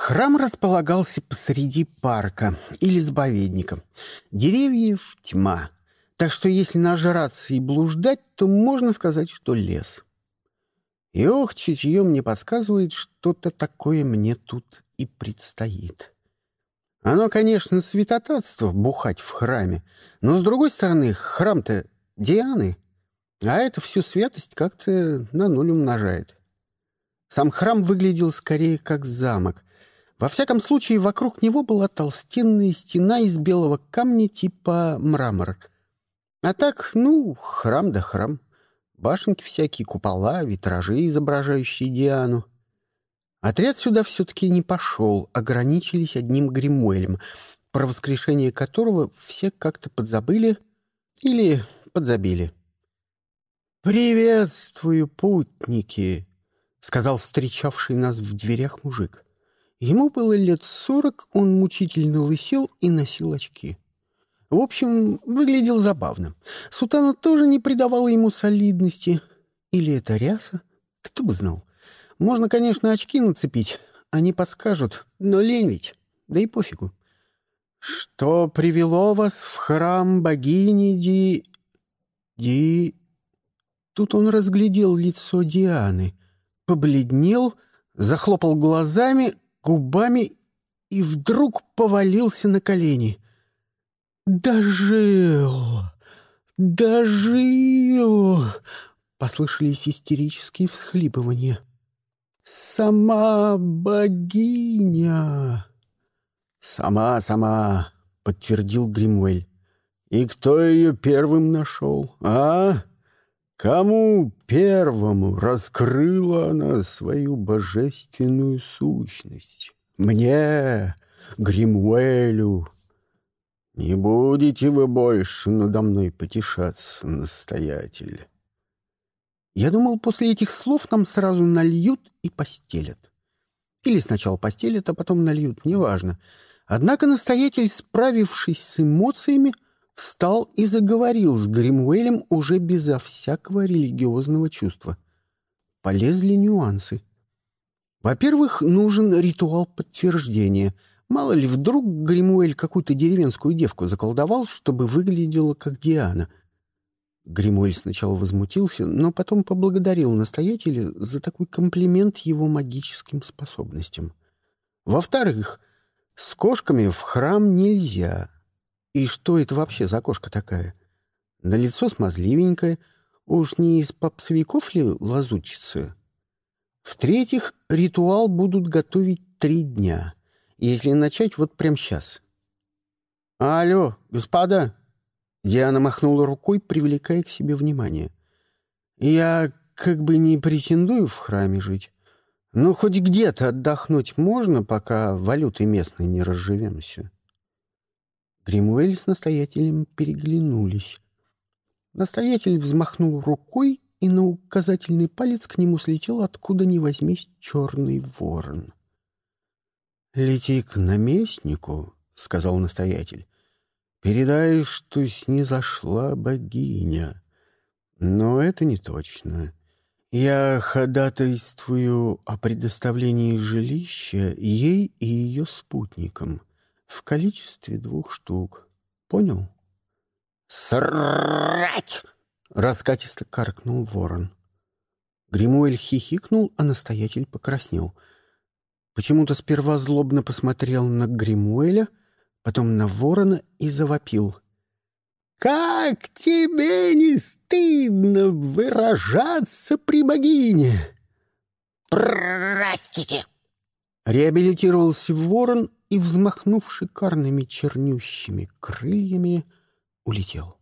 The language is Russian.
Храм располагался посреди парка или заповедника. Деревьев тьма. Так что если нажраться и блуждать, то можно сказать, что лес. И ох, чутье мне подсказывает, что-то такое мне тут и предстоит. Оно, конечно, святотатство бухать в храме, но, с другой стороны, храм-то Дианы, а это всю святость как-то на нуль умножает. Сам храм выглядел скорее как замок, во всяком случае, вокруг него была толстенная стена из белого камня типа мрамор. А так, ну, храм да храм. Башенки всякие, купола, витражи, изображающие Диану. Отряд сюда все-таки не пошел, ограничились одним гримуэлем, про воскрешение которого все как-то подзабыли или подзабили. «Приветствую, путники!» — сказал встречавший нас в дверях мужик. Ему было лет сорок, он мучительно лысел и носил очки. В общем, выглядел забавно. Сутана тоже не придавала ему солидности. Или это ряса? Кто бы знал. Можно, конечно, очки нацепить. Они подскажут, но лень ведь. Да и пофигу. Что привело вас в храм богини Ди... Ди... Тут он разглядел лицо Дианы, побледнел, захлопал глазами, губами и вдруг повалился на колени. «Дожил! Дожил!» — послышались истерические всхлипывания. «Сама богиня!» «Сама, сама!» — подтвердил Гримуэль. «И кто ее первым нашел, а?» Кому первому раскрыла она свою божественную сущность? Мне, Гримуэлю. Не будете вы больше надо мной потешаться, настоятель. Я думал, после этих слов нам сразу нальют и постелят. Или сначала постелят, а потом нальют, неважно. Однако настоятель, справившись с эмоциями, встал и заговорил с Гримуэлем уже безо всякого религиозного чувства. Полезли нюансы. Во-первых, нужен ритуал подтверждения. Мало ли, вдруг Гримуэль какую-то деревенскую девку заколдовал, чтобы выглядела как Диана. Гримуэль сначала возмутился, но потом поблагодарил настоятеля за такой комплимент его магическим способностям. Во-вторых, с кошками в храм нельзя — и что это вообще за кошка такая? На лицо смазливенькое, уж не из попсовиков ли лазутчица? В-третьих, ритуал будут готовить три дня, если начать вот прямо сейчас. «Алло, господа!» Диана махнула рукой, привлекая к себе внимание. «Я как бы не претендую в храме жить, но хоть где-то отдохнуть можно, пока валютой местной не разживемся». Гримуэль с настоятелем переглянулись. Настоятель взмахнул рукой, и на указательный палец к нему слетел откуда ни возьмись черный ворон. «Лети к наместнику», — сказал настоятель. «Передай, что снизошла богиня. Но это не точно. Я ходатайствую о предоставлении жилища ей и ее спутникам в количестве двух штук. Понял? «Срать!» — раскатисто каркнул ворон. Гримуэль хихикнул, а настоятель покраснел. Почему-то сперва злобно посмотрел на Гримуэля, потом на ворона и завопил. «Как тебе не стыдно выражаться при богине?» «Простите!» Реабилитировался ворон и, взмахнув шикарными чернющими крыльями, улетел.